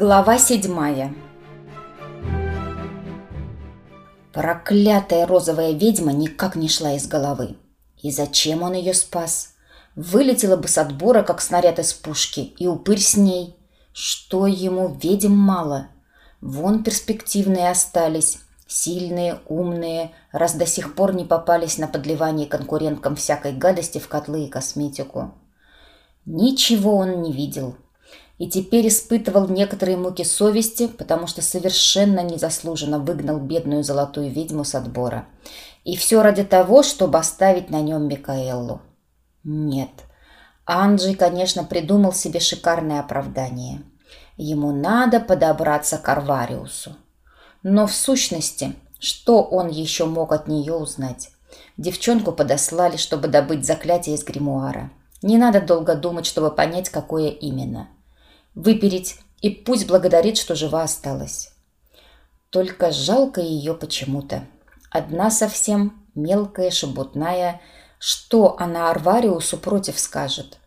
Глава седьмая Проклятая розовая ведьма никак не шла из головы. И зачем он ее спас? Вылетела бы с отбора, как снаряд из пушки, и упырь с ней. Что ему ведьм мало? Вон перспективные остались, сильные, умные, раз до сих пор не попались на подливание конкуренткам всякой гадости в котлы и косметику. Ничего он не видел, и теперь испытывал некоторые муки совести, потому что совершенно незаслуженно выгнал бедную золотую ведьму с отбора. И все ради того, чтобы оставить на нем Микаэллу. Нет, Анджей, конечно, придумал себе шикарное оправдание. Ему надо подобраться к Арвариусу. Но в сущности, что он еще мог от нее узнать? Девчонку подослали, чтобы добыть заклятие из гримуара. Не надо долго думать, чтобы понять, какое именно – выпереть, и пусть благодарит, что жива осталась. Только жалко ее почему-то. Одна совсем мелкая, шебутная. Что она Арвариусу против скажет?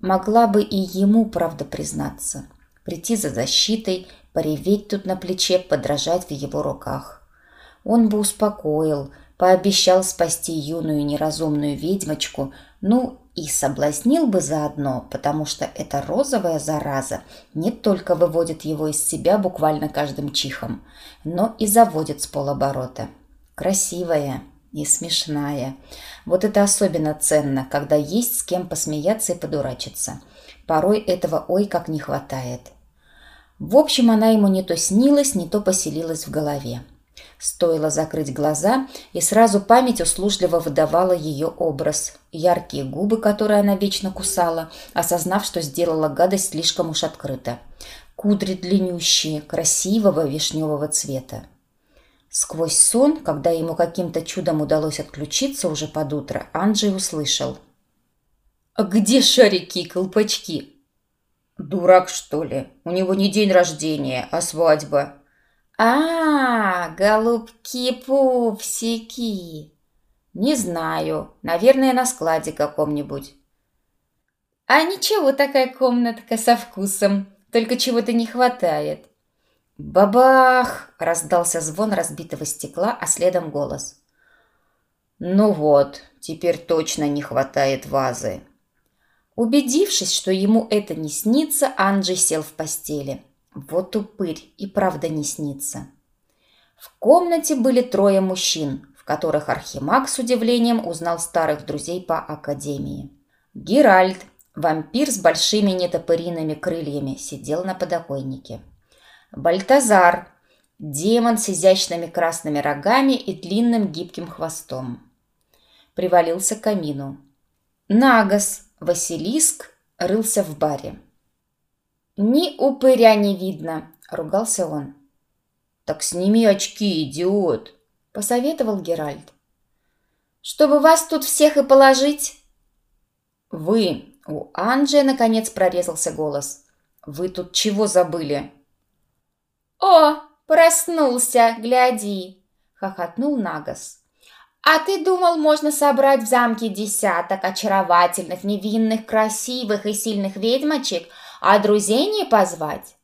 Могла бы и ему, правда, признаться. Прийти за защитой, пореветь тут на плече, подражать в его руках. Он бы успокоил, пообещал спасти юную неразумную ведьмочку, ну и соблазнил бы заодно, потому что эта розовая зараза не только выводит его из себя буквально каждым чихом, но и заводит с полоборота. Красивая и смешная. Вот это особенно ценно, когда есть с кем посмеяться и подурачиться. Порой этого ой как не хватает. В общем, она ему не то снилась, не то поселилась в голове. Стоило закрыть глаза, и сразу память услужливо выдавала ее образ. Яркие губы, которые она вечно кусала, осознав, что сделала гадость слишком уж открыто. Кудри длиннющие, красивого вишневого цвета. Сквозь сон, когда ему каким-то чудом удалось отключиться уже под утро, Анджей услышал. «А где шарики и колпачки?» «Дурак, что ли? У него не день рождения, а свадьба», а, голубки-пупсики. Не знаю. Наверное, на складе каком-нибудь. А ничего, такая комнатка со вкусом. Только чего-то не хватает. Бабах! Раздался звон разбитого стекла, а следом голос. Ну вот, теперь точно не хватает вазы. Убедившись, что ему это не снится, Анджей сел в постели. Вот упырь и правда не снится. В комнате были трое мужчин, в которых Архимаг с удивлением узнал старых друзей по Академии. Геральт, вампир с большими нетопыриными крыльями, сидел на подоконнике. Бальтазар, демон с изящными красными рогами и длинным гибким хвостом. Привалился к камину. Нагас, Василиск, рылся в баре. «Ни упыря не видно», — ругался он. «Так сними очки, идиот», — посоветовал Геральт. «Чтобы вас тут всех и положить?» «Вы...» — у Анджия наконец прорезался голос. «Вы тут чего забыли?» «О, проснулся, гляди!» — хохотнул Нагас. «А ты думал, можно собрать в замке десяток очаровательных, невинных, красивых и сильных ведьмочек, а друзей не позвать?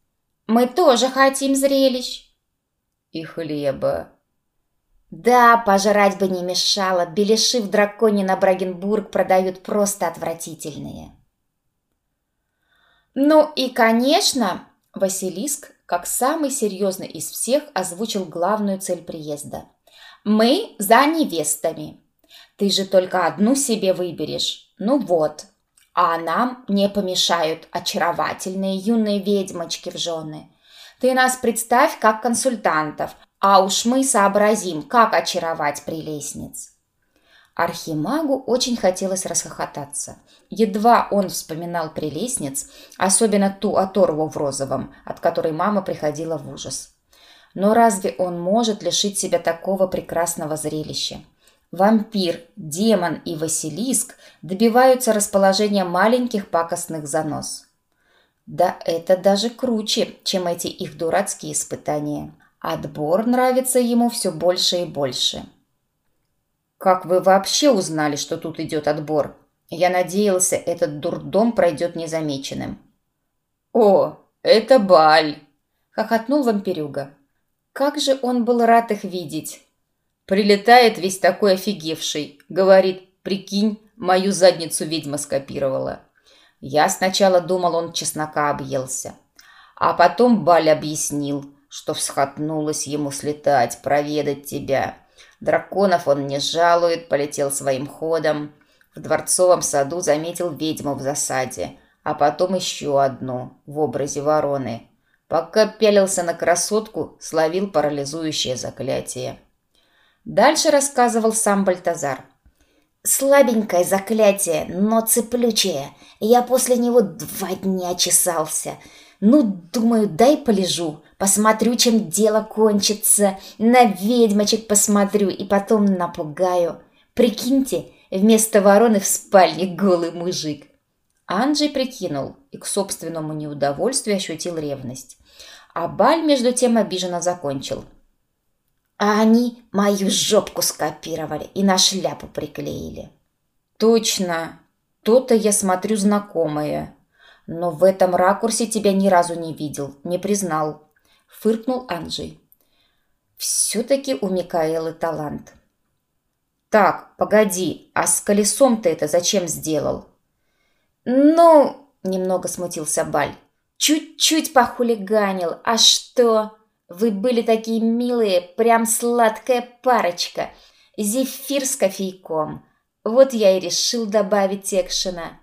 Мы тоже хотим зрелищ. И хлеба. Да, пожрать бы не мешало. Беляши в драконе на Брагенбург продают просто отвратительные. Ну и, конечно, Василиск, как самый серьезный из всех, озвучил главную цель приезда. Мы за невестами. Ты же только одну себе выберешь. Ну вот, а нам не помешают очаровательные юные ведьмочки в жены. Ты нас представь как консультантов, а уж мы сообразим, как очаровать прелестниц». Архимагу очень хотелось расхохотаться. Едва он вспоминал прелестниц, особенно ту оторву в розовом, от которой мама приходила в ужас. Но разве он может лишить себя такого прекрасного зрелища? Вампир, демон и Василиск добиваются расположения маленьких пакостных занос. Да это даже круче, чем эти их дурацкие испытания. Отбор нравится ему все больше и больше. «Как вы вообще узнали, что тут идет отбор? Я надеялся, этот дурдом пройдет незамеченным». «О, это Баль!» хохотнул вампирюга. Как же он был рад их видеть. Прилетает весь такой офигевший. Говорит, прикинь, мою задницу ведьма скопировала. Я сначала думал, он чеснока объелся. А потом Баль объяснил, что всхотнулось ему слетать, проведать тебя. Драконов он не жалует, полетел своим ходом. В дворцовом саду заметил ведьму в засаде, а потом еще одну в образе вороны. Пока пялился на красотку, словил парализующее заклятие. Дальше рассказывал сам Бальтазар. «Слабенькое заклятие, но цеплючее. Я после него два дня чесался. Ну, думаю, дай полежу, посмотрю, чем дело кончится, на ведьмочек посмотрю и потом напугаю. Прикиньте, вместо вороны в спальне голый мужик». Анджей прикинул и к собственному неудовольствию ощутил ревность. А Баль между тем обиженно закончил – а они мою жопку скопировали и на шляпу приклеили. Точно. То-то я смотрю знакомое. Но в этом ракурсе тебя ни разу не видел, не признал. Фыркнул Анджей. Все-таки у Микаэлы талант. Так, погоди, а с колесом ты это зачем сделал? Ну, немного смутился Баль. Чуть-чуть похулиганил. А что? Вы были такие милые, прям сладкая парочка. Зефир с кофейком. Вот я и решил добавить экшена.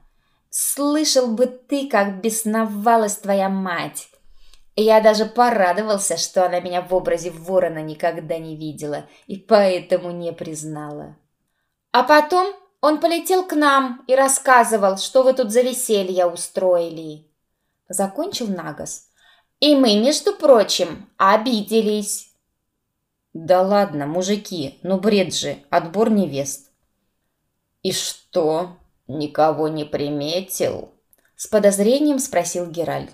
Слышал бы ты, как бесновалась твоя мать. Я даже порадовался, что она меня в образе ворона никогда не видела и поэтому не признала. А потом он полетел к нам и рассказывал, что вы тут за веселье устроили. Закончил Нагас. И мы, между прочим, обиделись. Да ладно, мужики, ну бред же, отбор невест. И что, никого не приметил? С подозрением спросил Геральт.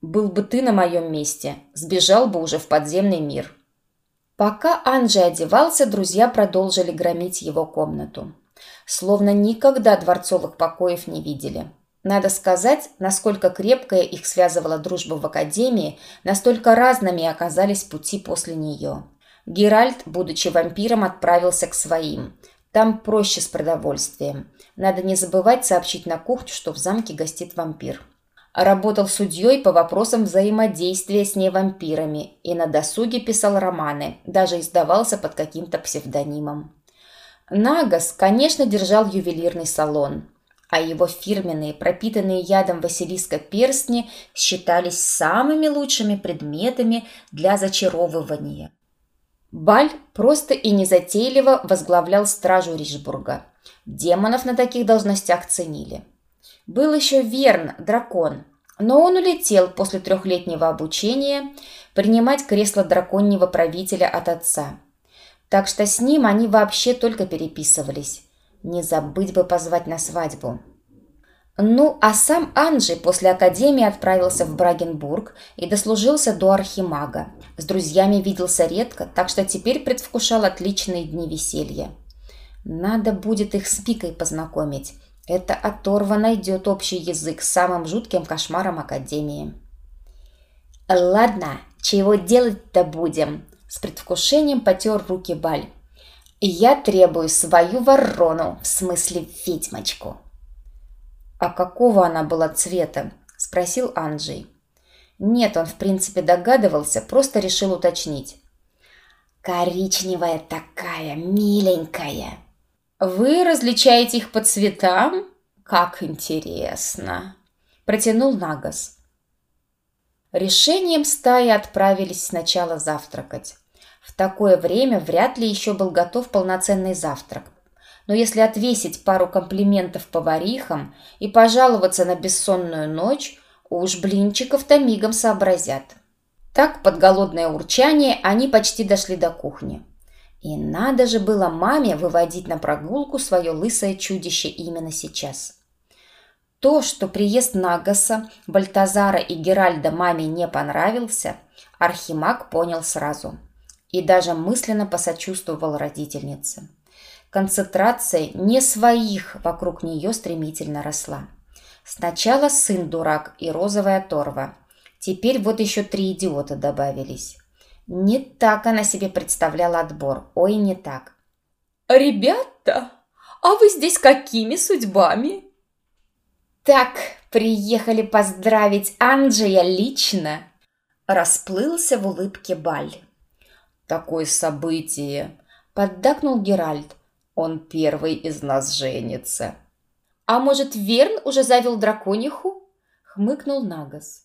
Был бы ты на моем месте, сбежал бы уже в подземный мир. Пока Анджи одевался, друзья продолжили громить его комнату. Словно никогда дворцовых покоев не видели. Надо сказать, насколько крепкая их связывала дружба в академии, настолько разными оказались пути после нее. Геральт, будучи вампиром, отправился к своим. Там проще с продовольствием. Надо не забывать сообщить на кухню, что в замке гостит вампир. Работал судьей по вопросам взаимодействия с невампирами и на досуге писал романы, даже издавался под каким-то псевдонимом. Нагас, конечно, держал ювелирный салон – а его фирменные, пропитанные ядом Василиска перстни считались самыми лучшими предметами для зачаровывания. Баль просто и незатейливо возглавлял стражу Ришбурга. Демонов на таких должностях ценили. Был еще Верн, дракон, но он улетел после трехлетнего обучения принимать кресло драконьего правителя от отца. Так что с ним они вообще только переписывались. Не забыть бы позвать на свадьбу. Ну, а сам Анджи после академии отправился в Брагенбург и дослужился до архимага. С друзьями виделся редко, так что теперь предвкушал отличные дни веселья. Надо будет их с Пикой познакомить. Это оторва найдет общий язык с самым жутким кошмаром Академии. «Ладно, чего делать-то будем?» С предвкушением потер руки Баль. И я требую свою ворону, в смысле ведьмочку. «А какого она была цвета?» – спросил Анджей. Нет, он в принципе догадывался, просто решил уточнить. «Коричневая такая, миленькая». «Вы различаете их по цветам? Как интересно!» – протянул Нагас. Решением стаи отправились сначала завтракать. В такое время вряд ли еще был готов полноценный завтрак. Но если отвесить пару комплиментов поварихам и пожаловаться на бессонную ночь, уж блинчиков-то мигом сообразят. Так, под голодное урчание, они почти дошли до кухни. И надо же было маме выводить на прогулку свое лысое чудище именно сейчас. То, что приезд Нагаса, Бальтазара и Геральда маме не понравился, Архимаг понял сразу – и даже мысленно посочувствовал родительнице. Концентрация не своих вокруг нее стремительно росла. Сначала сын дурак и розовая торва. Теперь вот еще три идиота добавились. Не так она себе представляла отбор. Ой, не так. «Ребята, а вы здесь какими судьбами?» «Так, приехали поздравить Анджея лично!» Расплылся в улыбке Баль. «Такое событие!» – поддакнул Геральт. «Он первый из нас женится». «А может, Верн уже завел дракониху?» – хмыкнул Нагас.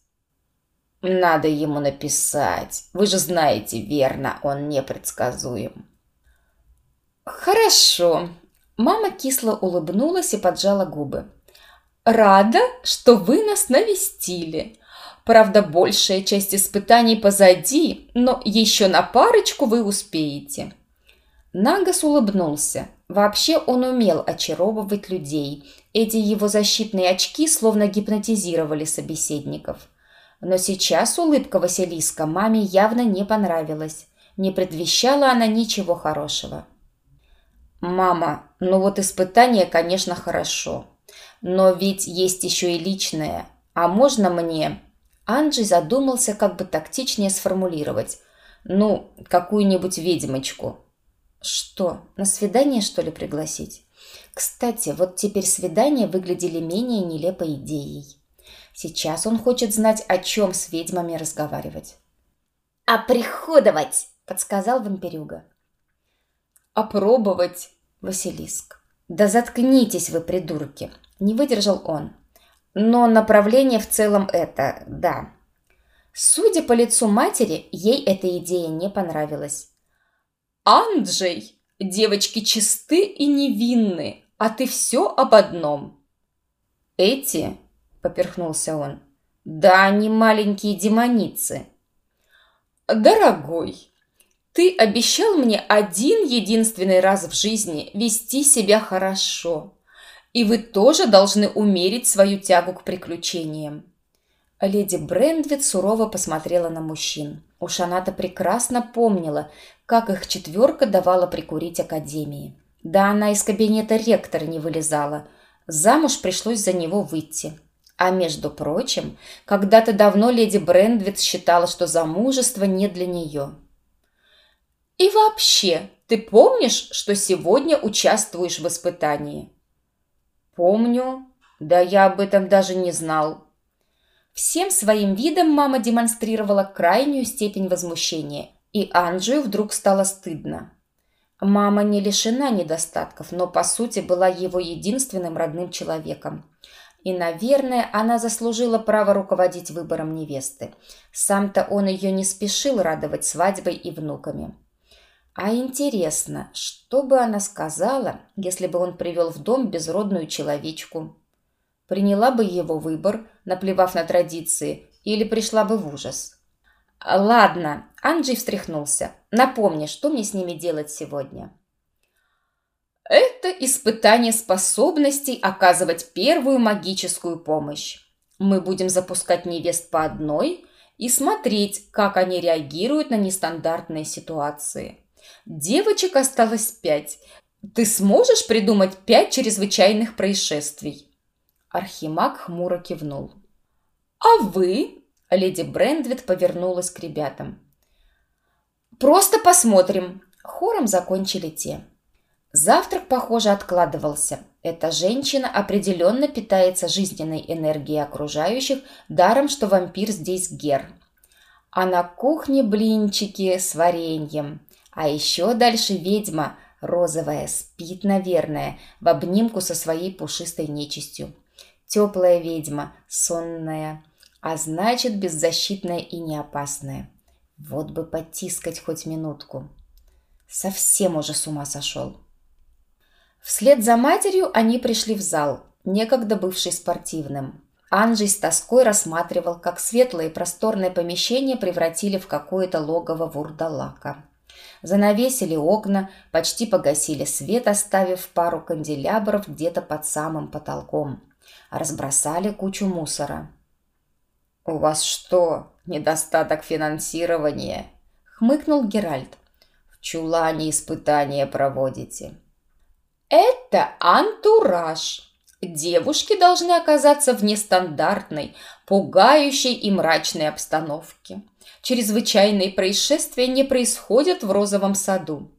«Надо ему написать. Вы же знаете, верно, он непредсказуем». «Хорошо». Мама кисло улыбнулась и поджала губы. «Рада, что вы нас навестили. Правда, большая часть испытаний позади, но еще на парочку вы успеете». Нагас улыбнулся. Вообще он умел очаровывать людей. Эти его защитные очки словно гипнотизировали собеседников. Но сейчас улыбка Василиска маме явно не понравилась. Не предвещала она ничего хорошего. «Мама, ну вот испытание, конечно, хорошо. Но ведь есть еще и личное. А можно мне...» Анджей задумался, как бы тактичнее сформулировать. «Ну, какую-нибудь ведьмочку». «Что, на свидание, что ли, пригласить?» Кстати, вот теперь свидания выглядели менее нелепой идеей. Сейчас он хочет знать, о чем с ведьмами разговаривать. «Оприходовать!» – подсказал вампирюга опробовать, Василиск. Да заткнитесь вы, придурки, не выдержал он. Но направление в целом это, да. Судя по лицу матери, ей эта идея не понравилась. «Анджей, девочки чисты и невинны, а ты все об одном». «Эти?» – поперхнулся он. «Да они маленькие демоницы». «Дорогой, ты обещал мне один единственный раз в жизни вести себя хорошо. И вы тоже должны умерить свою тягу к приключениям. Леди Брендвит сурово посмотрела на мужчин. Уж она-то прекрасно помнила, как их четверка давала прикурить Академии. Да она из кабинета ректора не вылезала. Замуж пришлось за него выйти. А между прочим, когда-то давно леди Брендвит считала, что замужество не для нее. И вообще, ты помнишь, что сегодня участвуешь в испытании? Помню. Да я об этом даже не знал. Всем своим видом мама демонстрировала крайнюю степень возмущения, и Анджию вдруг стало стыдно. Мама не лишена недостатков, но по сути была его единственным родным человеком. И, наверное, она заслужила право руководить выбором невесты. Сам-то он ее не спешил радовать свадьбой и внуками. А интересно, что бы она сказала, если бы он привел в дом безродную человечку? Приняла бы его выбор, наплевав на традиции, или пришла бы в ужас? Ладно, Анджей встряхнулся. Напомни, что мне с ними делать сегодня? Это испытание способностей оказывать первую магическую помощь. Мы будем запускать невест по одной и смотреть, как они реагируют на нестандартные ситуации. Девочек осталось пять. Ты сможешь придумать пять чрезвычайных происшествий?» Архимаг хмуро кивнул. «А вы?» – леди Брендвит повернулась к ребятам. «Просто посмотрим». Хором закончили те. Завтрак, похоже, откладывался. Эта женщина определенно питается жизненной энергией окружающих, даром, что вампир здесь гер. А на кухне блинчики с вареньем. А еще дальше ведьма, розовая, спит, наверное, в обнимку со своей пушистой нечистью. Теплая ведьма, сонная, а значит беззащитная и неопасная. Вот бы потискать хоть минутку. Совсем уже с ума сошел. Вслед за матерью они пришли в зал, некогда бывший спортивным. Анджей с тоской рассматривал, как светлое и просторное помещение превратили в какое-то логово вурдалака. Занавесили окна, почти погасили свет, оставив пару канделябров где-то под самым потолком. Разбросали кучу мусора. «У вас что, недостаток финансирования?» — хмыкнул Геральт. «В чулане испытания проводите». «Это антураж», Девушки должны оказаться в нестандартной, пугающей и мрачной обстановке. Чрезвычайные происшествия не происходят в розовом саду.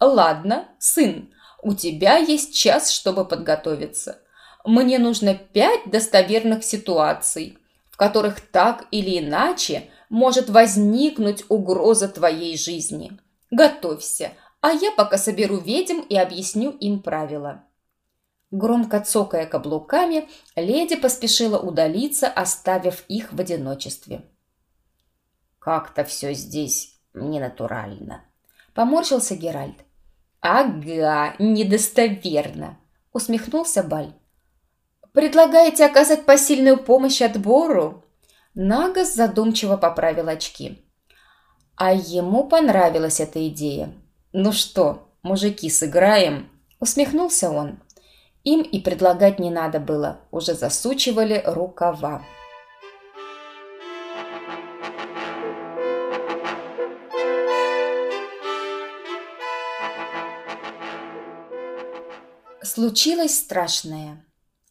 Ладно, сын, у тебя есть час, чтобы подготовиться. Мне нужно пять достоверных ситуаций, в которых так или иначе может возникнуть угроза твоей жизни. Готовься, а я пока соберу ведьм и объясню им правила. Громко цокая каблуками, леди поспешила удалиться, оставив их в одиночестве. «Как-то все здесь ненатурально», — поморщился Геральт. «Ага, недостоверно», — усмехнулся Баль. «Предлагаете оказать посильную помощь отбору?» Нагас задумчиво поправил очки. А ему понравилась эта идея. «Ну что, мужики, сыграем?» Усмехнулся он. Им и предлагать не надо было, уже засучивали рукава. Случилось страшное.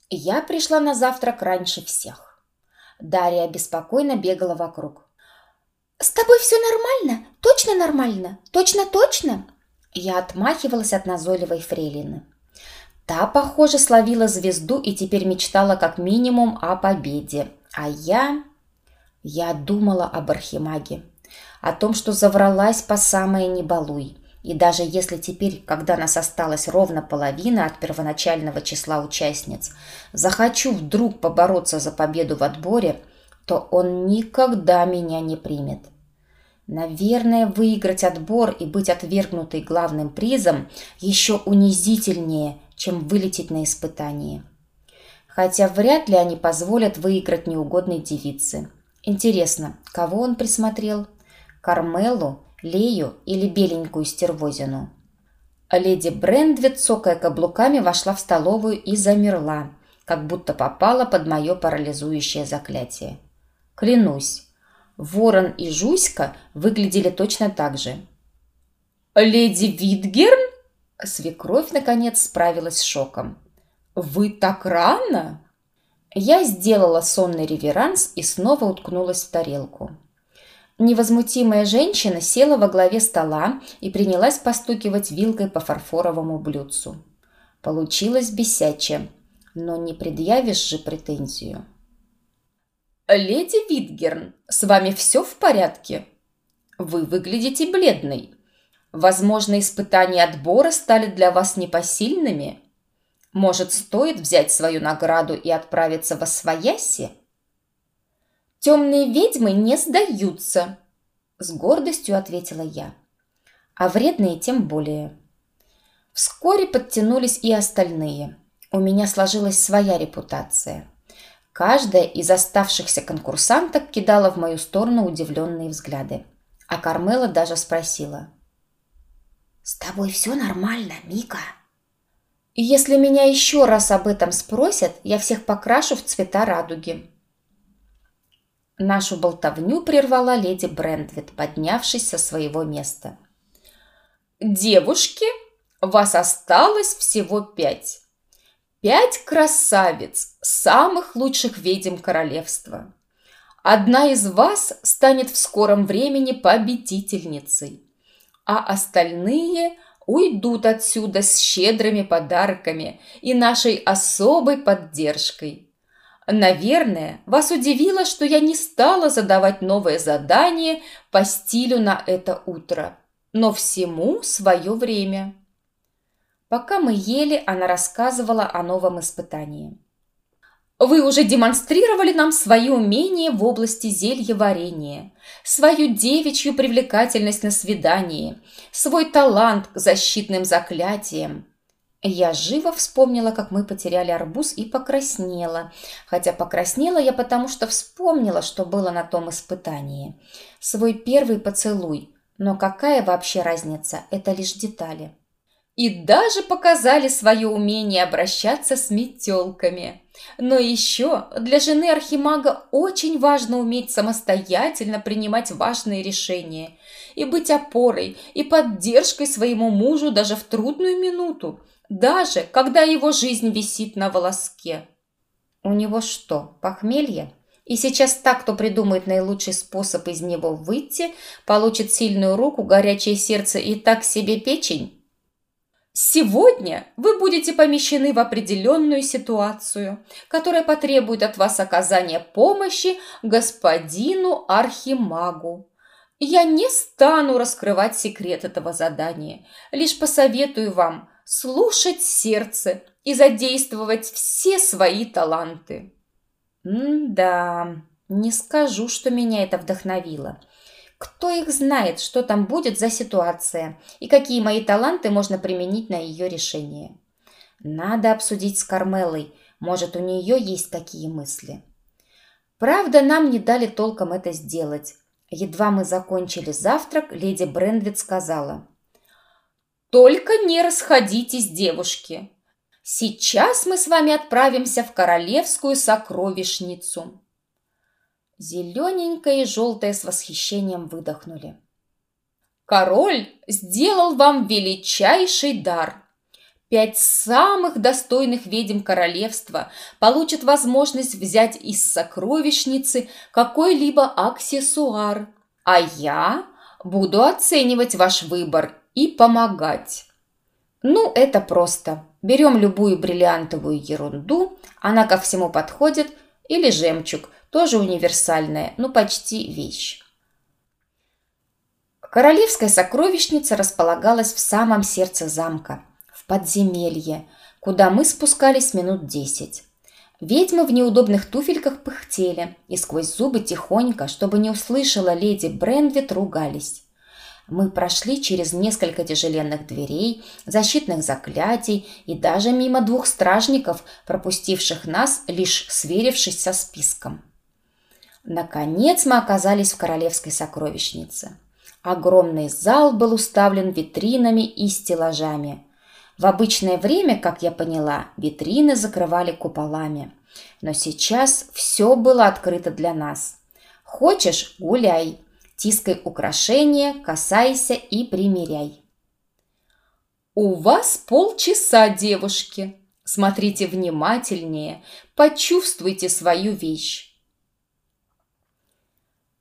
Я пришла на завтрак раньше всех. Дарья беспокойно бегала вокруг. «С тобой все нормально? Точно нормально? Точно-точно?» Я отмахивалась от назойливой фрейлины. Та, похоже, словила звезду и теперь мечтала как минимум о победе. А я... Я думала об Архимаге. О том, что завралась по самое не балуй. И даже если теперь, когда нас осталась ровно половина от первоначального числа участниц, захочу вдруг побороться за победу в отборе, то он никогда меня не примет. Наверное, выиграть отбор и быть отвергнутой главным призом еще унизительнее, чем вылететь на испытание. Хотя вряд ли они позволят выиграть неугодной девице. Интересно, кого он присмотрел? Кармелу, Лею или беленькую стервозину? Леди Брендвит, цокая каблуками, вошла в столовую и замерла, как будто попала под мое парализующее заклятие. Клянусь, Ворон и Жуська выглядели точно так же. «Леди Витгерн?» Свекровь, наконец, справилась с шоком. «Вы так рано?» Я сделала сонный реверанс и снова уткнулась в тарелку. Невозмутимая женщина села во главе стола и принялась постукивать вилкой по фарфоровому блюдцу. Получилось бесяче, но не предъявишь же претензию. «Леди Витгерн, с вами все в порядке? Вы выглядите бледной. Возможно, испытания отбора стали для вас непосильными? Может, стоит взять свою награду и отправиться во свояси? «Темные ведьмы не сдаются», – с гордостью ответила я. «А вредные тем более». Вскоре подтянулись и остальные. У меня сложилась своя репутация. Каждая из оставшихся конкурсанток кидала в мою сторону удивленные взгляды. А Кармела даже спросила – «С тобой все нормально, Мика?» Если меня еще раз об этом спросят, я всех покрашу в цвета радуги. Нашу болтовню прервала леди Брендвит, поднявшись со своего места. «Девушки, вас осталось всего пять. Пять красавиц, самых лучших ведьм королевства. Одна из вас станет в скором времени победительницей а остальные уйдут отсюда с щедрыми подарками и нашей особой поддержкой. Наверное, вас удивило, что я не стала задавать новое задание по стилю на это утро. Но всему свое время. Пока мы ели, она рассказывала о новом испытании. Вы уже демонстрировали нам свои умения в области зельеварения, свою девичью привлекательность на свидании, свой талант к защитным заклятиям. Я живо вспомнила, как мы потеряли арбуз и покраснела. Хотя покраснела я потому, что вспомнила, что было на том испытании. Свой первый поцелуй. Но какая вообще разница? Это лишь детали. И даже показали свое умение обращаться с метелками – Но еще для жены архимага очень важно уметь самостоятельно принимать важные решения и быть опорой и поддержкой своему мужу даже в трудную минуту, даже когда его жизнь висит на волоске. У него что, похмелье? И сейчас так, кто придумает наилучший способ из него выйти, получит сильную руку, горячее сердце и так себе печень? Сегодня вы будете помещены в определенную ситуацию, которая потребует от вас оказания помощи господину Архимагу. Я не стану раскрывать секрет этого задания, лишь посоветую вам слушать сердце и задействовать все свои таланты. М-да, не скажу, что меня это вдохновило. Кто их знает, что там будет за ситуация и какие мои таланты можно применить на ее решение. Надо обсудить с Кармелой, может, у нее есть какие мысли. Правда, нам не дали толком это сделать. Едва мы закончили завтрак, леди Брендвит сказала. «Только не расходитесь, девушки. Сейчас мы с вами отправимся в королевскую сокровищницу. Зелененькая и желтая с восхищением выдохнули. Король сделал вам величайший дар. Пять самых достойных ведьм королевства получат возможность взять из сокровищницы какой-либо аксессуар, а я буду оценивать ваш выбор и помогать. Ну, это просто. Берем любую бриллиантовую ерунду, она ко всему подходит, или жемчуг – тоже универсальная, ну почти вещь. Королевская сокровищница располагалась в самом сердце замка, в подземелье, куда мы спускались минут десять. Ведьмы в неудобных туфельках пыхтели и сквозь зубы тихонько, чтобы не услышала леди Бренвит, ругались. Мы прошли через несколько тяжеленных дверей, защитных заклятий и даже мимо двух стражников, пропустивших нас, лишь сверившись со списком. Наконец мы оказались в королевской сокровищнице. Огромный зал был уставлен витринами и стеллажами. В обычное время, как я поняла, витрины закрывали куполами. Но сейчас все было открыто для нас. Хочешь – гуляй, тискай украшения, касайся и примеряй. «У вас полчаса, девушки. Смотрите внимательнее, почувствуйте свою вещь.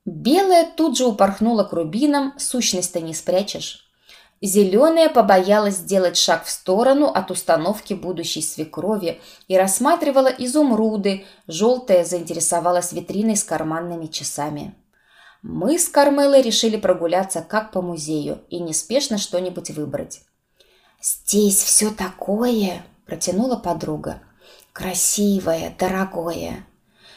Белая тут же упорхнула к рубинам, сущность-то не спрячешь. Зеленая побоялась сделать шаг в сторону от установки будущей свекрови и рассматривала изумруды, желтая заинтересовалась витриной с карманными часами. Мы с Кармелой решили прогуляться как по музею и неспешно что-нибудь выбрать. «Здесь все такое», – протянула подруга. «Красивое, дорогое.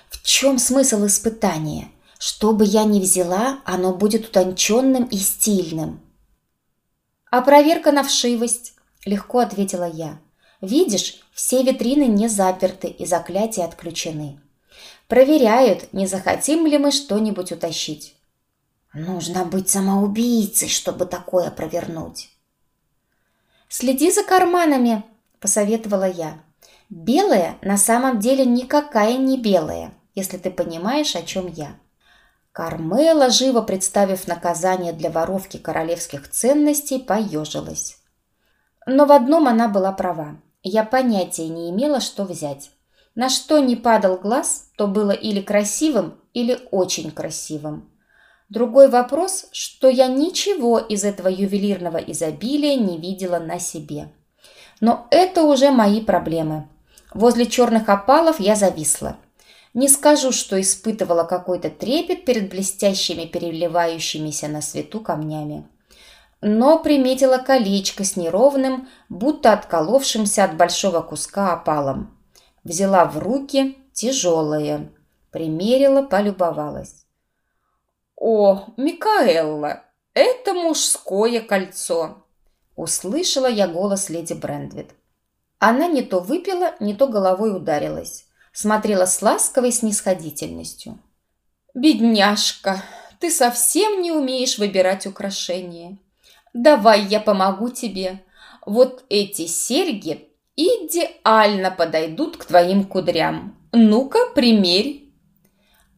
В чем смысл испытания?» Что бы я ни взяла, оно будет утонченным и стильным. «А проверка на вшивость?» – легко ответила я. «Видишь, все витрины не заперты и заклятия отключены. Проверяют, не захотим ли мы что-нибудь утащить». «Нужно быть самоубийцей, чтобы такое провернуть». «Следи за карманами», – посоветовала я. «Белая на самом деле никакая не белая, если ты понимаешь, о чем я». Кармела, живо представив наказание для воровки королевских ценностей, поежилась. Но в одном она была права. Я понятия не имела, что взять. На что не падал глаз, то было или красивым, или очень красивым. Другой вопрос, что я ничего из этого ювелирного изобилия не видела на себе. Но это уже мои проблемы. Возле черных опалов я зависла – не скажу, что испытывала какой-то трепет перед блестящими, переливающимися на свету камнями. Но приметила колечко с неровным, будто отколовшимся от большого куска опалом. Взяла в руки тяжелое. Примерила, полюбовалась. «О, Микаэлла, это мужское кольцо!» Услышала я голос леди Брендвит. Она не то выпила, не то головой ударилась смотрела с ласковой снисходительностью. «Бедняжка, ты совсем не умеешь выбирать украшения. Давай я помогу тебе. Вот эти серьги идеально подойдут к твоим кудрям. Ну-ка, примерь.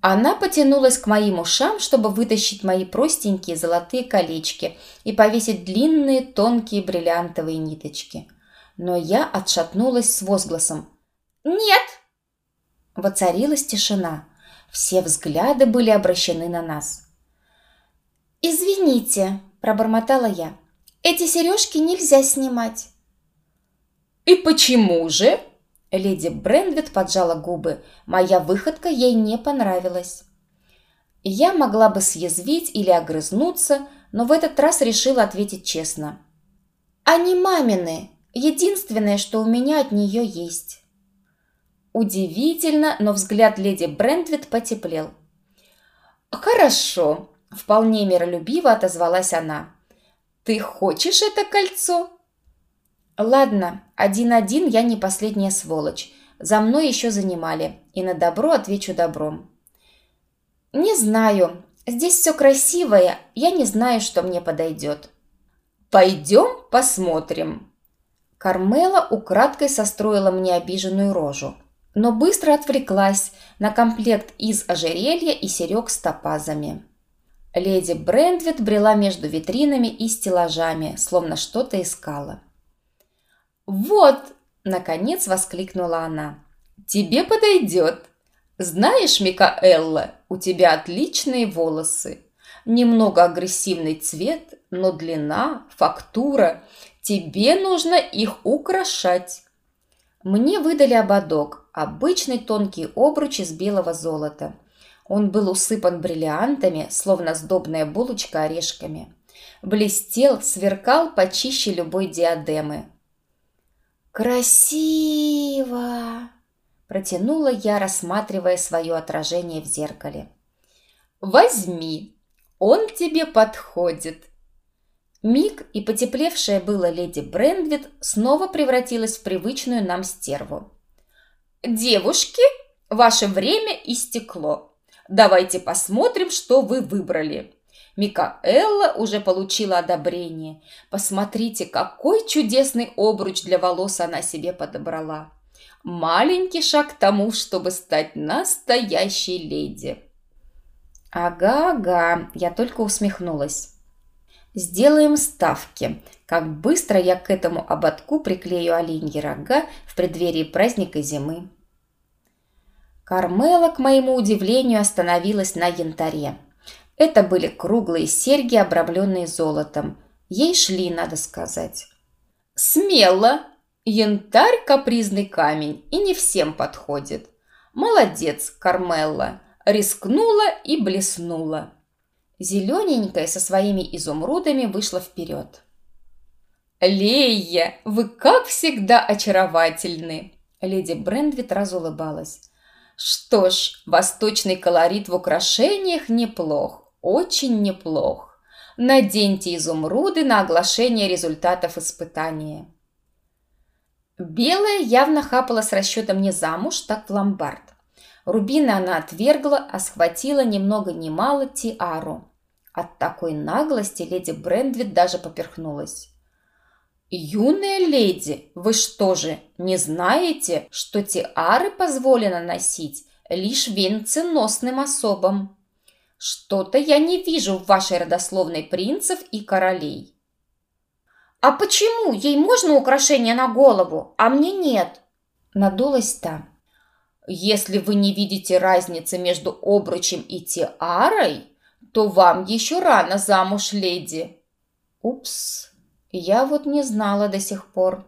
Она потянулась к моим ушам, чтобы вытащить мои простенькие золотые колечки и повесить длинные тонкие бриллиантовые ниточки. Но я отшатнулась с возгласом «Нет!». Воцарилась тишина. Все взгляды были обращены на нас. «Извините», – пробормотала я. «Эти сережки нельзя снимать». «И почему же?» Леди Брендвит поджала губы. Моя выходка ей не понравилась. Я могла бы съязвить или огрызнуться, но в этот раз решила ответить честно. «Они мамины. Единственное, что у меня от нее есть». Удивительно, но взгляд леди Брендвит потеплел. «Хорошо», – вполне миролюбиво отозвалась она. «Ты хочешь это кольцо?» Ладно, один-один я не последняя сволочь. За мной еще занимали, и на добро отвечу добром. Не знаю, здесь все красивое, я не знаю, что мне подойдет. Пойдем посмотрим. Кармела украдкой состроила мне обиженную рожу, но быстро отвлеклась на комплект из ожерелья и серег с топазами. Леди Брендвит брела между витринами и стеллажами, словно что-то искала. «Вот!» – наконец воскликнула она. «Тебе подойдет. Знаешь, Микаэлла, у тебя отличные волосы. Немного агрессивный цвет, но длина, фактура. Тебе нужно их украшать». Мне выдали ободок, обычный тонкий обруч из белого золота. Он был усыпан бриллиантами, словно сдобная булочка орешками. Блестел, сверкал почище любой диадемы. «Красиво!» – протянула я, рассматривая свое отражение в зеркале. «Возьми, он тебе подходит!» Миг и потеплевшая была леди Брендвит снова превратилась в привычную нам стерву. «Девушки, ваше время истекло. Давайте посмотрим, что вы выбрали. Микаэлла уже получила одобрение. Посмотрите, какой чудесный обруч для волос она себе подобрала. Маленький шаг к тому, чтобы стать настоящей леди. Ага-ага, я только усмехнулась. Сделаем ставки. Как быстро я к этому ободку приклею оленьи рога в преддверии праздника зимы. Кармела, к моему удивлению, остановилась на янтаре. Это были круглые серьги, обрамленные золотом. Ей шли, надо сказать. «Смело! Янтарь – капризный камень и не всем подходит. Молодец, Кармелла! Рискнула и блеснула!» Зелененькая со своими изумрудами вышла вперед. «Лея, вы как всегда очаровательны!» Леди Брендвит разулыбалась. «Что ж, восточный колорит в украшениях неплох очень неплох. Наденьте изумруды на оглашение результатов испытания. Белая явно хапала с расчетом не замуж, так в ломбард. Рубины она отвергла, а схватила ни много ни мало тиару. От такой наглости леди Брендвит даже поперхнулась. «Юная леди, вы что же, не знаете, что тиары позволено носить лишь венценосным особам?» Что-то я не вижу в вашей родословной принцев и королей. А почему ей можно украшение на голову, а мне нет? Надулась та. Если вы не видите разницы между обручем и тиарой, то вам еще рано замуж, леди. Упс, я вот не знала до сих пор.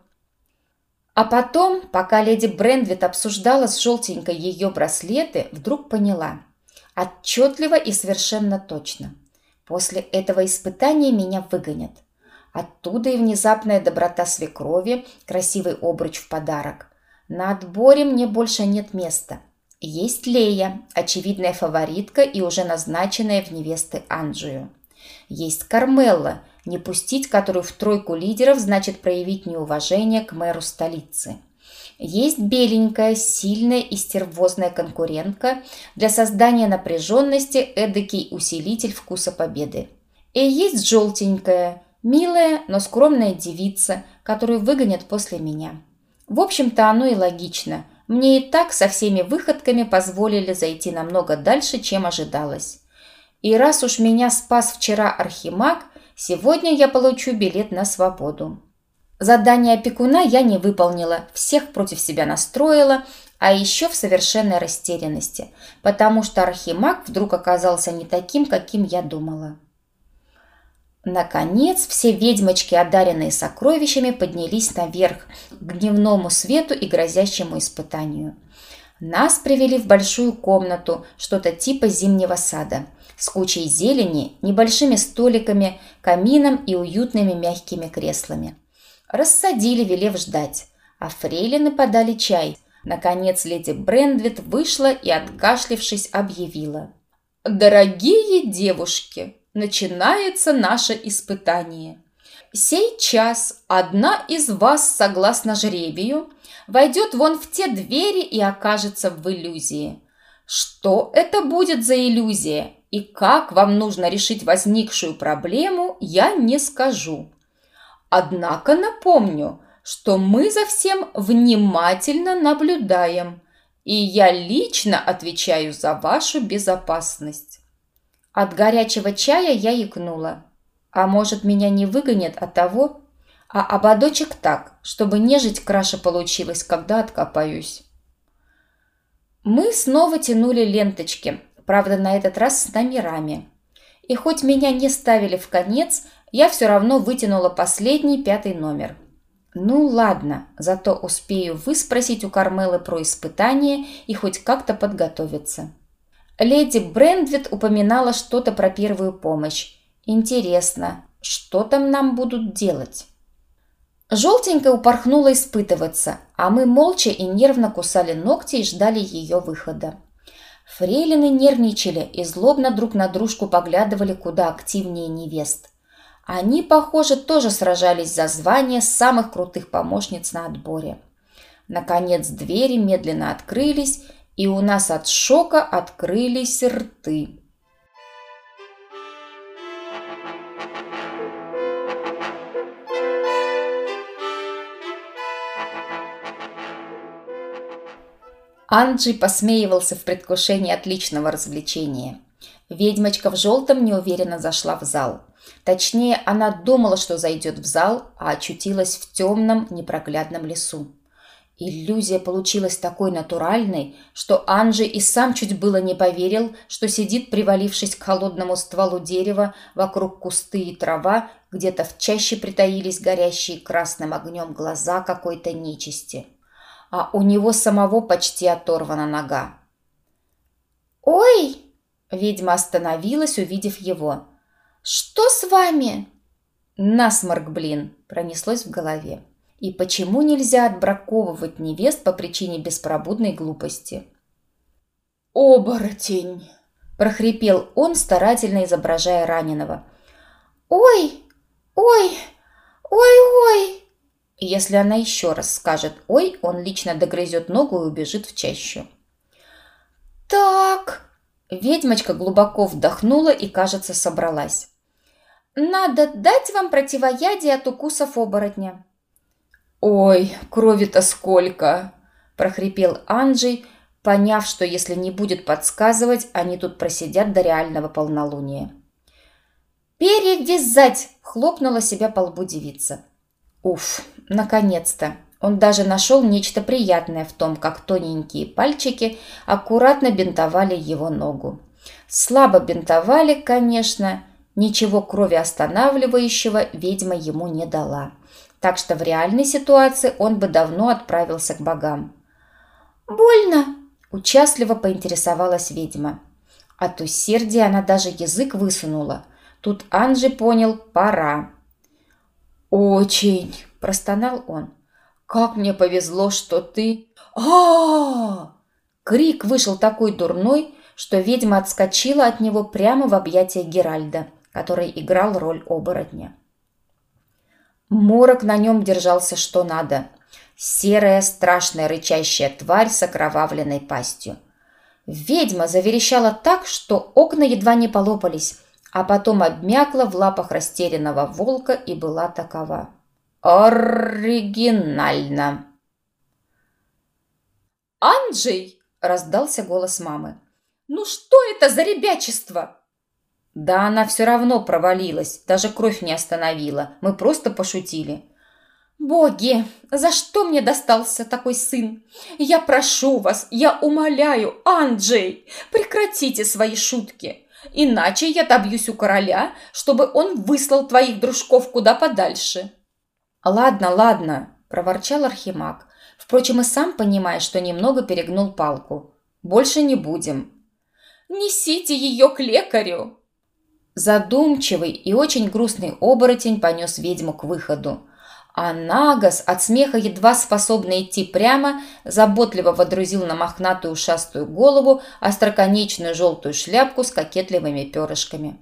А потом, пока леди Брендвит обсуждала с желтенькой ее браслеты, вдруг поняла – Отчетливо и совершенно точно. После этого испытания меня выгонят. Оттуда и внезапная доброта свекрови, красивый обруч в подарок. На отборе мне больше нет места. Есть Лея, очевидная фаворитка и уже назначенная в невесты Анджию. Есть Кармелла, не пустить которую в тройку лидеров значит проявить неуважение к мэру столицы. Есть беленькая, сильная и стервозная конкурентка для создания напряженности эдакий усилитель вкуса победы. И есть желтенькая, милая, но скромная девица, которую выгонят после меня. В общем-то, оно и логично. Мне и так со всеми выходками позволили зайти намного дальше, чем ожидалось. И раз уж меня спас вчера Архимаг, сегодня я получу билет на свободу. Задание опекуна я не выполнила, всех против себя настроила, а еще в совершенной растерянности, потому что Архимаг вдруг оказался не таким, каким я думала. Наконец, все ведьмочки, одаренные сокровищами, поднялись наверх, к дневному свету и грозящему испытанию. Нас привели в большую комнату, что-то типа зимнего сада, с кучей зелени, небольшими столиками, камином и уютными мягкими креслами. Рассадили, велев ждать, а фрейлины подали чай. Наконец леди Брендвит вышла и, откашлившись, объявила. «Дорогие девушки, начинается наше испытание. Сейчас одна из вас, согласно жребию, войдет вон в те двери и окажется в иллюзии. Что это будет за иллюзия и как вам нужно решить возникшую проблему, я не скажу. Однако напомню, что мы за всем внимательно наблюдаем, и я лично отвечаю за вашу безопасность. От горячего чая я икнула. А может, меня не выгонят от того? А ободочек так, чтобы нежить краше получилось, когда откопаюсь. Мы снова тянули ленточки, правда, на этот раз с номерами. И хоть меня не ставили в конец, я все равно вытянула последний пятый номер. Ну ладно, зато успею выспросить у Кармелы про испытание и хоть как-то подготовиться. Леди Брендвит упоминала что-то про первую помощь. Интересно, что там нам будут делать? Желтенькая упорхнула испытываться, а мы молча и нервно кусали ногти и ждали ее выхода. Фрейлины нервничали и злобно друг на дружку поглядывали куда активнее невест. Они, похоже, тоже сражались за звание самых крутых помощниц на отборе. Наконец двери медленно открылись, и у нас от шока открылись рты. Анджи посмеивался в предвкушении отличного развлечения. Ведьмочка в желтом неуверенно зашла в зал. Точнее, она думала, что зайдет в зал, а очутилась в темном непроглядном лесу. Иллюзия получилась такой натуральной, что Анжи и сам чуть было не поверил, что сидит, привалившись к холодному стволу дерева, вокруг кусты и трава, где-то в чаще притаились горящие красным огнем глаза какой-то нечисти. А у него самого почти оторвана нога. «Ой!» – ведьма остановилась, увидев его. «Что с вами?» «Насморк, блин!» – пронеслось в голове. И почему нельзя отбраковывать невест по причине беспробудной глупости? «Оборотень!» – прохрипел он, старательно изображая раненого. «Ой! Ой! Ой-ой!» Если она еще раз скажет «ой», он лично догрызет ногу и убежит в чащу. «Так...» Ведьмочка глубоко вдохнула и, кажется, собралась. «Надо дать вам противоядие от укусов оборотня». «Ой, крови-то сколько!» – прохрипел Анджей, поняв, что если не будет подсказывать, они тут просидят до реального полнолуния. «Перевязать!» – хлопнула себя по лбу девица. Уф, наконец-то! Он даже нашел нечто приятное в том, как тоненькие пальчики аккуратно бинтовали его ногу. Слабо бинтовали, конечно, ничего крови останавливающего ведьма ему не дала – так что в реальной ситуации он бы давно отправился к богам. «Больно!» – участливо поинтересовалась ведьма. От усердия она даже язык высунула. Тут Анжи понял – пора. «Очень!» – простонал он. «Как мне повезло, что ты...» а, Крик вышел такой дурной, что ведьма отскочила от него прямо в объятия Геральда, который играл роль оборотня. Морок на нем держался что надо. Серая, страшная, рычащая тварь с окровавленной пастью. Ведьма заверещала так, что окна едва не полопались, а потом обмякла в лапах растерянного волка и была такова. «Оригинально!» «Анджей!» – раздался голос мамы. «Ну что это за ребячество?» Да она все равно провалилась, даже кровь не остановила. Мы просто пошутили. «Боги, за что мне достался такой сын? Я прошу вас, я умоляю, Анджей, прекратите свои шутки, иначе я добьюсь у короля, чтобы он выслал твоих дружков куда подальше». «Ладно, ладно», – проворчал Архимаг. Впрочем, и сам понимая, что немного перегнул палку. «Больше не будем». «Несите ее к лекарю!» Задумчивый и очень грустный оборотень понес ведьму к выходу – а Нагас, от смеха едва способный идти прямо, заботливо водрузил на мохнатую ушастую голову остроконечную желтую шляпку с кокетливыми перышками.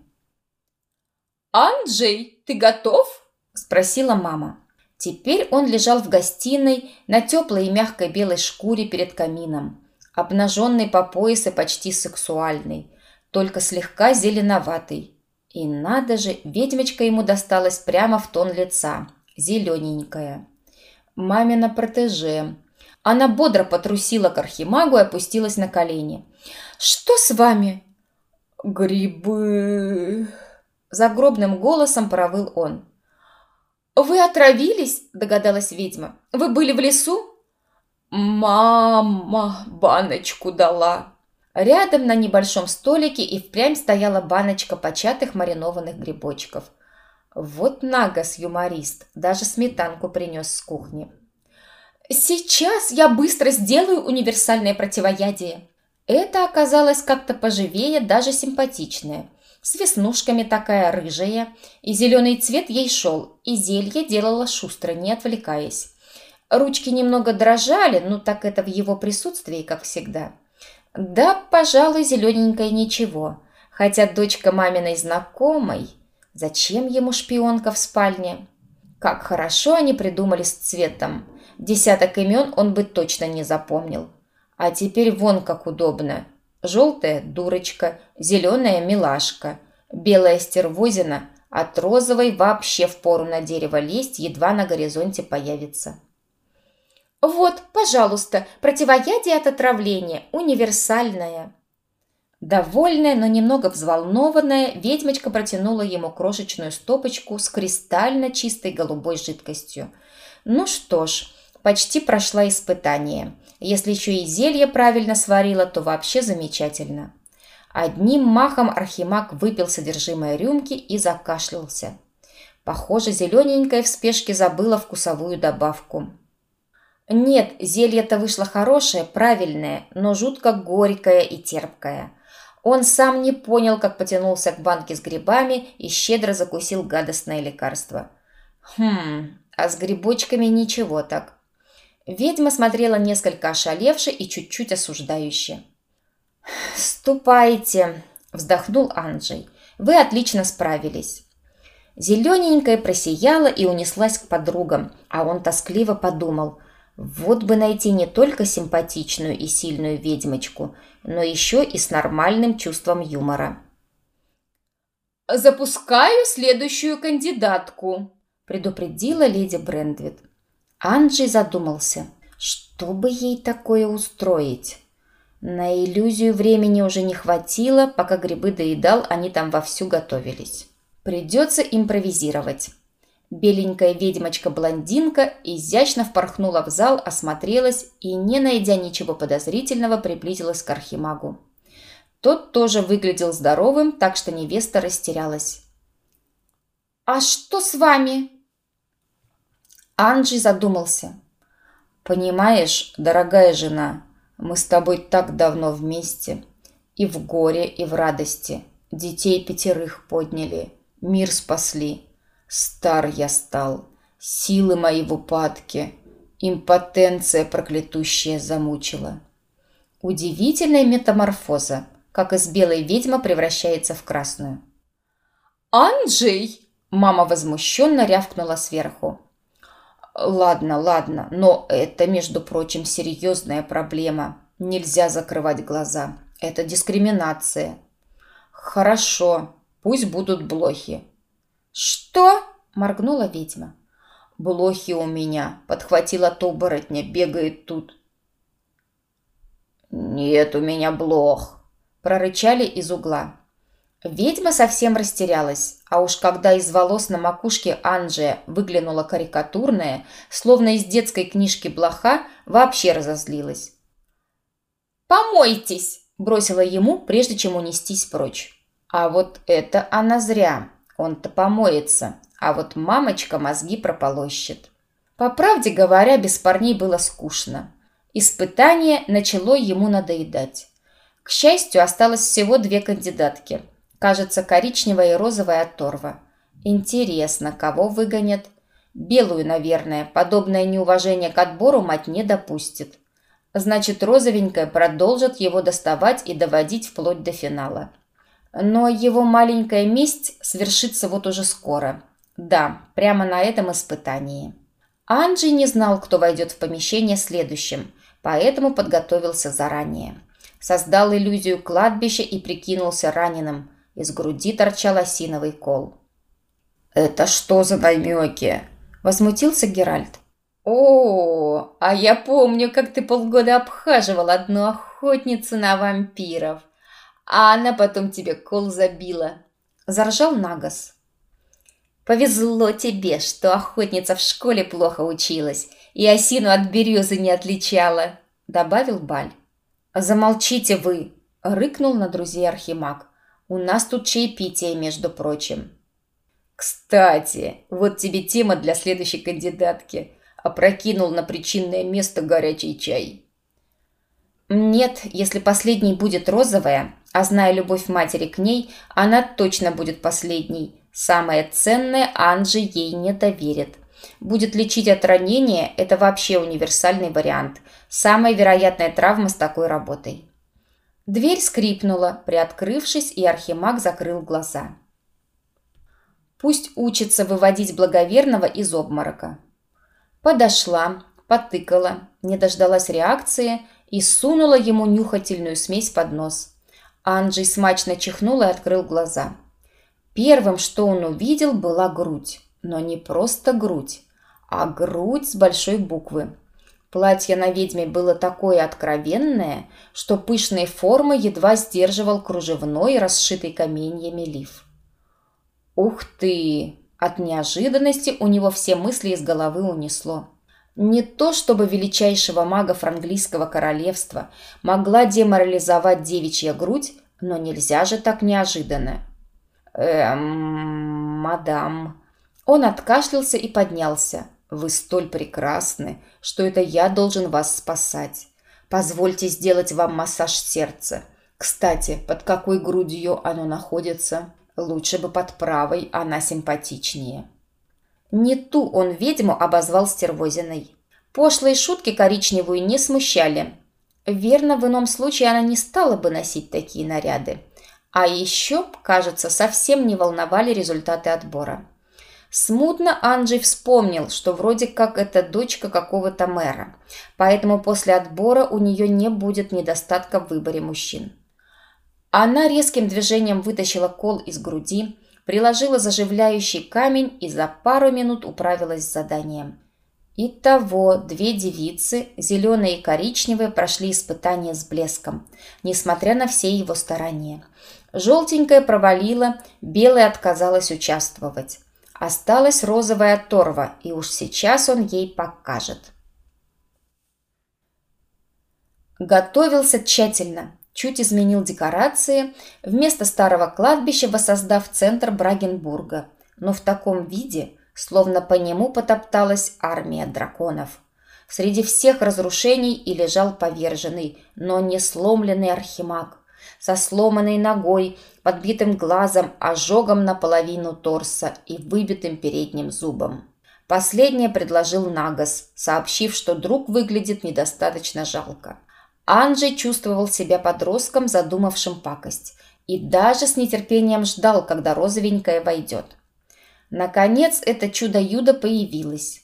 «Анджей, ты готов?» – спросила мама. Теперь он лежал в гостиной на теплой и мягкой белой шкуре перед камином, обнаженный по пояс и почти сексуальный, только слегка зеленоватый. И надо же, ведьмочка ему досталась прямо в тон лица – зелененькая. Мамина протеже. Она бодро потрусила к архимагу и опустилась на колени. «Что с вами?» «Грибы...» Загробным голосом провыл он. «Вы отравились?» – догадалась ведьма. «Вы были в лесу?» «Мама баночку дала!» Рядом на небольшом столике и впрямь стояла баночка початых маринованных грибочков – вот нагас юморист, даже сметанку принес с кухни. «Сейчас я быстро сделаю универсальное противоядие». Это оказалось как-то поживее, даже симпатичное. С веснушками такая рыжая, и зеленый цвет ей шел, и зелье делала шустро, не отвлекаясь. Ручки немного дрожали, ну так это в его присутствии, как всегда. Да, пожалуй, зелененькая ничего, хотя дочка маминой знакомой – Зачем ему шпионка в спальне? Как хорошо они придумали с цветом. Десяток имен он бы точно не запомнил. А теперь вон как удобно. Желтая – дурочка, зеленая – милашка, белая – стервозина, от розовой вообще впору на дерево лезть, едва на горизонте появится. «Вот, пожалуйста, противоядие от отравления, универсальное», Довольная, но немного взволнованная, ведьмочка протянула ему крошечную стопочку с кристально чистой голубой жидкостью. Ну что ж, почти прошла испытание. Если еще и зелье правильно сварила, то вообще замечательно. Одним махом Архимаг выпил содержимое рюмки и закашлялся. Похоже, зелененькая в спешке забыла вкусовую добавку. Нет, зелье-то вышло хорошее, правильное, но жутко горькое и терпкое – он сам не понял, как потянулся к банке с грибами и щедро закусил гадостное лекарство. Хм, а с грибочками ничего так. Ведьма смотрела несколько ошалевше и чуть-чуть осуждающе. «Ступайте», – вздохнул Анджей. «Вы отлично справились». Зелененькая просияла и унеслась к подругам, а он тоскливо подумал, вот бы найти не только симпатичную и сильную ведьмочку, но еще и с нормальным чувством юмора. «Запускаю следующую кандидатку», – предупредила леди Брендвит. Анджей задумался, что бы ей такое устроить. На иллюзию времени уже не хватило, пока грибы доедал, они там вовсю готовились. Придется импровизировать. Беленькая ведьмочка-блондинка изящно впорхнула в зал, осмотрелась и, не найдя ничего подозрительного, приблизилась к архимагу. Тот тоже выглядел здоровым, так что невеста растерялась. «А что с вами?» Анджи задумался. «Понимаешь, дорогая жена, мы с тобой так давно вместе. И в горе, и в радости. Детей пятерых подняли, мир спасли. Стар я стал, силы мои в упадке, импотенция проклятущая замучила. Удивительная метаморфоза, как из белой ведьма превращается в красную. «Анджей!» – мама возмущенно рявкнула сверху. «Ладно, ладно, но это, между прочим, серьезная проблема. Нельзя закрывать глаза. Это дискриминация». «Хорошо, пусть будут блохи. «Что?» – моргнула ведьма. «Блохи у меня!» – подхватила оборотня, бегает тут. «Нет у меня блох», – прорычали из угла. Ведьма совсем растерялась, а уж когда из волос на макушке Анджия выглянула карикатурная, словно из детской книжки блоха, вообще разозлилась. «Помойтесь!» – бросила ему, прежде чем унестись прочь. А вот это она зря. Он-то помоется, а вот мамочка мозги прополощет. По правде говоря, без парней было скучно. Испытание начало ему надоедать. К счастью, осталось всего две кандидатки. Кажется, коричневая и розовая от Торва. Интересно, кого выгонят? Белую, наверное. Подобное неуважение к отбору мать не допустит. Значит, розовенькая продолжит его доставать и доводить вплоть до финала. Но его маленькая месть свершится вот уже скоро. Да, прямо на этом испытании. Анджи не знал, кто войдет в помещение следующим, поэтому подготовился заранее. Создал иллюзию кладбища и прикинулся раненым. Из груди торчал осиновый кол. «Это что за намеки?» – возмутился Геральт. «О, а я помню, как ты полгода обхаживал одну охотницу на вампиров, а она потом тебе кол забила», – заржал Нагас. «Повезло тебе, что охотница в школе плохо училась и осину от березы не отличала», – добавил Баль. «Замолчите вы!» – рыкнул на друзей Архимаг. «У нас тут чаепитие, между прочим». «Кстати, вот тебе тема для следующей кандидатки», опрокинул на причинное место горячий чай. Нет, если последней будет розовая, а зная любовь матери к ней, она точно будет последней. Самое ценное Анжи ей не доверит. Будет лечить от ранения – это вообще универсальный вариант. Самая вероятная травма с такой работой. Дверь скрипнула, приоткрывшись, и Архимаг закрыл глаза. Пусть учится выводить благоверного из обморока. Подошла, потыкала, не дождалась реакции и сунула ему нюхательную смесь под нос. Анджей смачно чихнул и открыл глаза. Первым, что он увидел, была грудь. Но не просто грудь, а грудь с большой буквы. Платье на ведьме было такое откровенное, что пышные формы едва сдерживал кружевной, расшитый каменьями лиф. «Ух ты!» От неожиданности у него все мысли из головы унесло. Не то, чтобы величайшего мага франглийского королевства могла деморализовать девичья грудь, но нельзя же так неожиданно. «Эм, мадам...» Он откашлялся и поднялся. «Вы столь прекрасны, что это я должен вас спасать. Позвольте сделать вам массаж сердца. Кстати, под какой грудью оно находится?» Лучше бы под правой, она симпатичнее. Не ту он ведьму обозвал стервозиной. Пошлые шутки коричневую не смущали. Верно, в ином случае она не стала бы носить такие наряды. А еще, кажется, совсем не волновали результаты отбора. Смутно Анджей вспомнил, что вроде как это дочка какого-то мэра, поэтому после отбора у нее не будет недостатка в выборе мужчин. Она резким движением вытащила кол из груди, приложила заживляющий камень и за пару минут управилась с заданием. Итого две девицы, зеленые и коричневые, прошли испытание с блеском, несмотря на все его старания. Желтенькая провалила, белая отказалась участвовать. Осталась розовая торва, и уж сейчас он ей покажет. Готовился тщательно, чуть изменил декорации, вместо старого кладбища воссоздав центр Брагенбурга, но в таком виде, словно по нему потопталась армия драконов. Среди всех разрушений и лежал поверженный, но не сломленный архимаг, со сломанной ногой, подбитым глазом, ожогом наполовину торса и выбитым передним зубом. Последнее предложил Нагас, сообщив, что друг выглядит недостаточно жалко. Анджей чувствовал себя подростком, задумавшим пакость, и даже с нетерпением ждал, когда розовенькая войдет. Наконец это чудо-юдо появилось.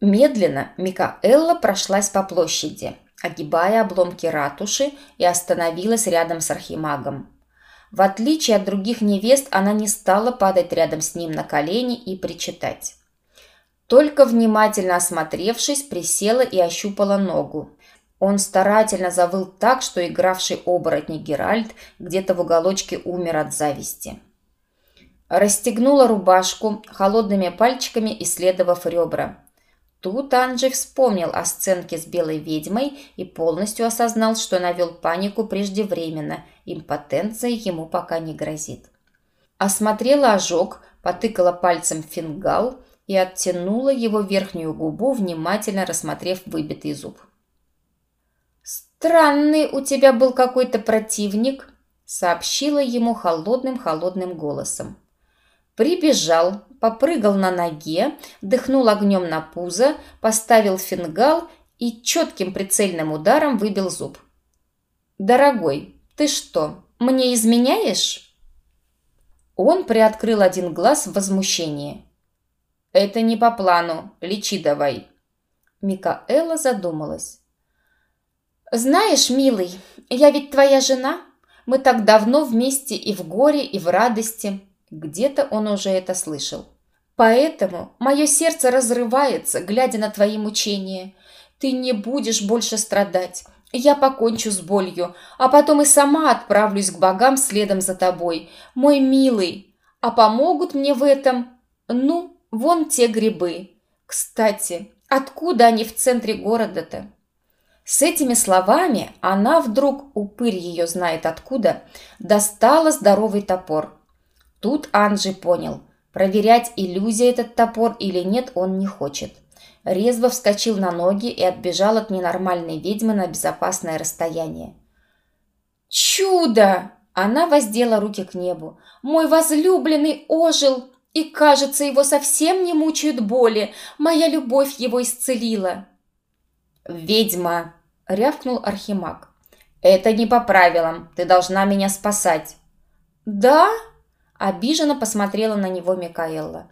Медленно Микаэлла прошлась по площади, огибая обломки ратуши и остановилась рядом с архимагом. В отличие от других невест, она не стала падать рядом с ним на колени и причитать. Только внимательно осмотревшись, присела и ощупала ногу, Он старательно завыл так, что игравший оборотни Геральт где-то в уголочке умер от зависти. Расстегнула рубашку, холодными пальчиками исследовав ребра. Тут Анджей вспомнил о сценке с белой ведьмой и полностью осознал, что навел панику преждевременно, импотенция ему пока не грозит. Осмотрела ожог, потыкала пальцем фингал и оттянула его верхнюю губу, внимательно рассмотрев выбитый зуб. «Странный у тебя был какой-то противник», — сообщила ему холодным-холодным голосом. Прибежал, попрыгал на ноге, дыхнул огнем на пузо, поставил фингал и четким прицельным ударом выбил зуб. «Дорогой, ты что, мне изменяешь?» Он приоткрыл один глаз в возмущении. «Это не по плану. Лечи давай». Микаэла задумалась. «Знаешь, милый, я ведь твоя жена. Мы так давно вместе и в горе, и в радости. Где-то он уже это слышал. Поэтому мое сердце разрывается, глядя на твои мучения. Ты не будешь больше страдать. Я покончу с болью, а потом и сама отправлюсь к богам следом за тобой. Мой милый, а помогут мне в этом? Ну, вон те грибы. Кстати, откуда они в центре города-то? С этими словами она вдруг, упырь ее знает откуда, достала здоровый топор – Тут Анджи понял, проверять, иллюзия этот топор или нет, он не хочет. Резво вскочил на ноги и отбежал от ненормальной ведьмы на безопасное расстояние. «Чудо!» Она воздела руки к небу. «Мой возлюбленный ожил, и, кажется, его совсем не мучают боли. Моя любовь его исцелила». «Ведьма!» — рявкнул Архимаг. «Это не по правилам. Ты должна меня спасать». «Да?» Обиженно посмотрела на него Микаэлла.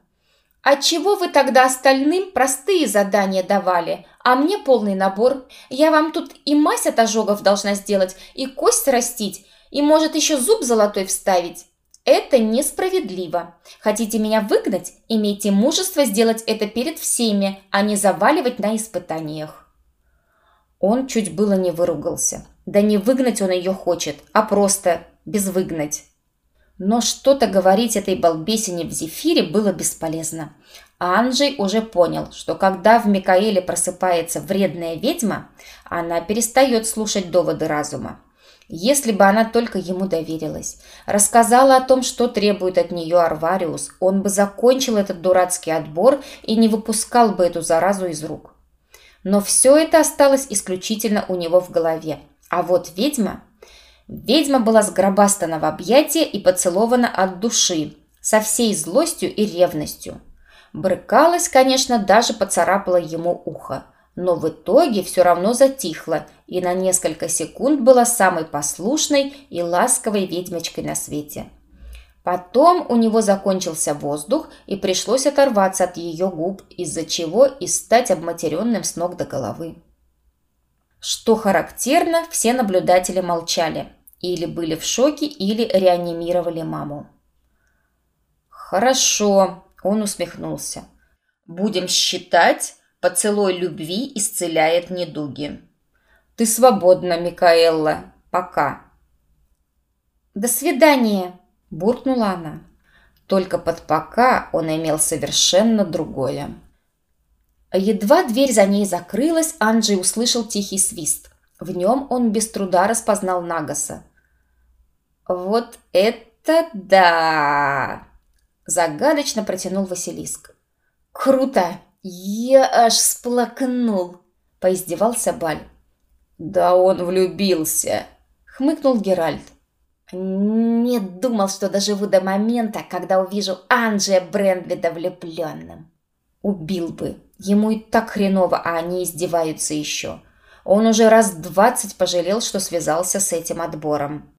«А чего вы тогда остальным простые задания давали, а мне полный набор? Я вам тут и мазь от ожогов должна сделать, и кость растить, и, может, еще зуб золотой вставить. Это несправедливо. Хотите меня выгнать? Имейте мужество сделать это перед всеми, а не заваливать на испытаниях». Он чуть было не выругался. Да не выгнать он ее хочет, а просто безвыгнать. Но что-то говорить этой балбесине в зефире было бесполезно. А Анджей уже понял, что когда в Микаэле просыпается вредная ведьма, она перестает слушать доводы разума. Если бы она только ему доверилась, рассказала о том, что требует от нее Арвариус, он бы закончил этот дурацкий отбор и не выпускал бы эту заразу из рук. Но все это осталось исключительно у него в голове. А вот ведьма Ведьма была сгробастана в объятия и поцелована от души, со всей злостью и ревностью. Брыкалась, конечно, даже поцарапала ему ухо, но в итоге все равно затихла и на несколько секунд была самой послушной и ласковой ведьмочкой на свете. Потом у него закончился воздух, и пришлось оторваться от ее губ, из-за чего и стать обматеренным с ног до головы. Что характерно, все наблюдатели молчали – или были в шоке, или реанимировали маму. «Хорошо», – он усмехнулся. «Будем считать, поцелуй любви исцеляет недуги. Ты свободна, Микаэлла. Пока». «До свидания», – буркнула она. Только под «пока» он имел совершенно другое. Едва дверь за ней закрылась, Анджей услышал тихий свист. В нем он без труда распознал Нагаса. «Вот это да!» Загадочно протянул Василиск. «Круто! Я аж сплакнул!» Поиздевался Баль. «Да он влюбился!» Хмыкнул Геральт. «Не думал, что доживу до момента, когда увижу Анджия Брендвида влюбленным!» Убил бы. Ему и так хреново, а они издеваются еще. Он уже раз двадцать пожалел, что связался с этим отбором.